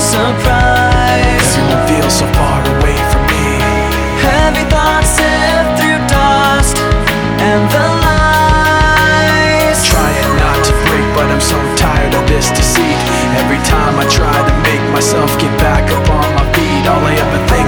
surprise. And I feel so far away from me. Heavy thoughts sift through dust And the lies. Trying not to break but I'm so tired of this deceit. Every time I try to make myself get back up on my feet All I ever think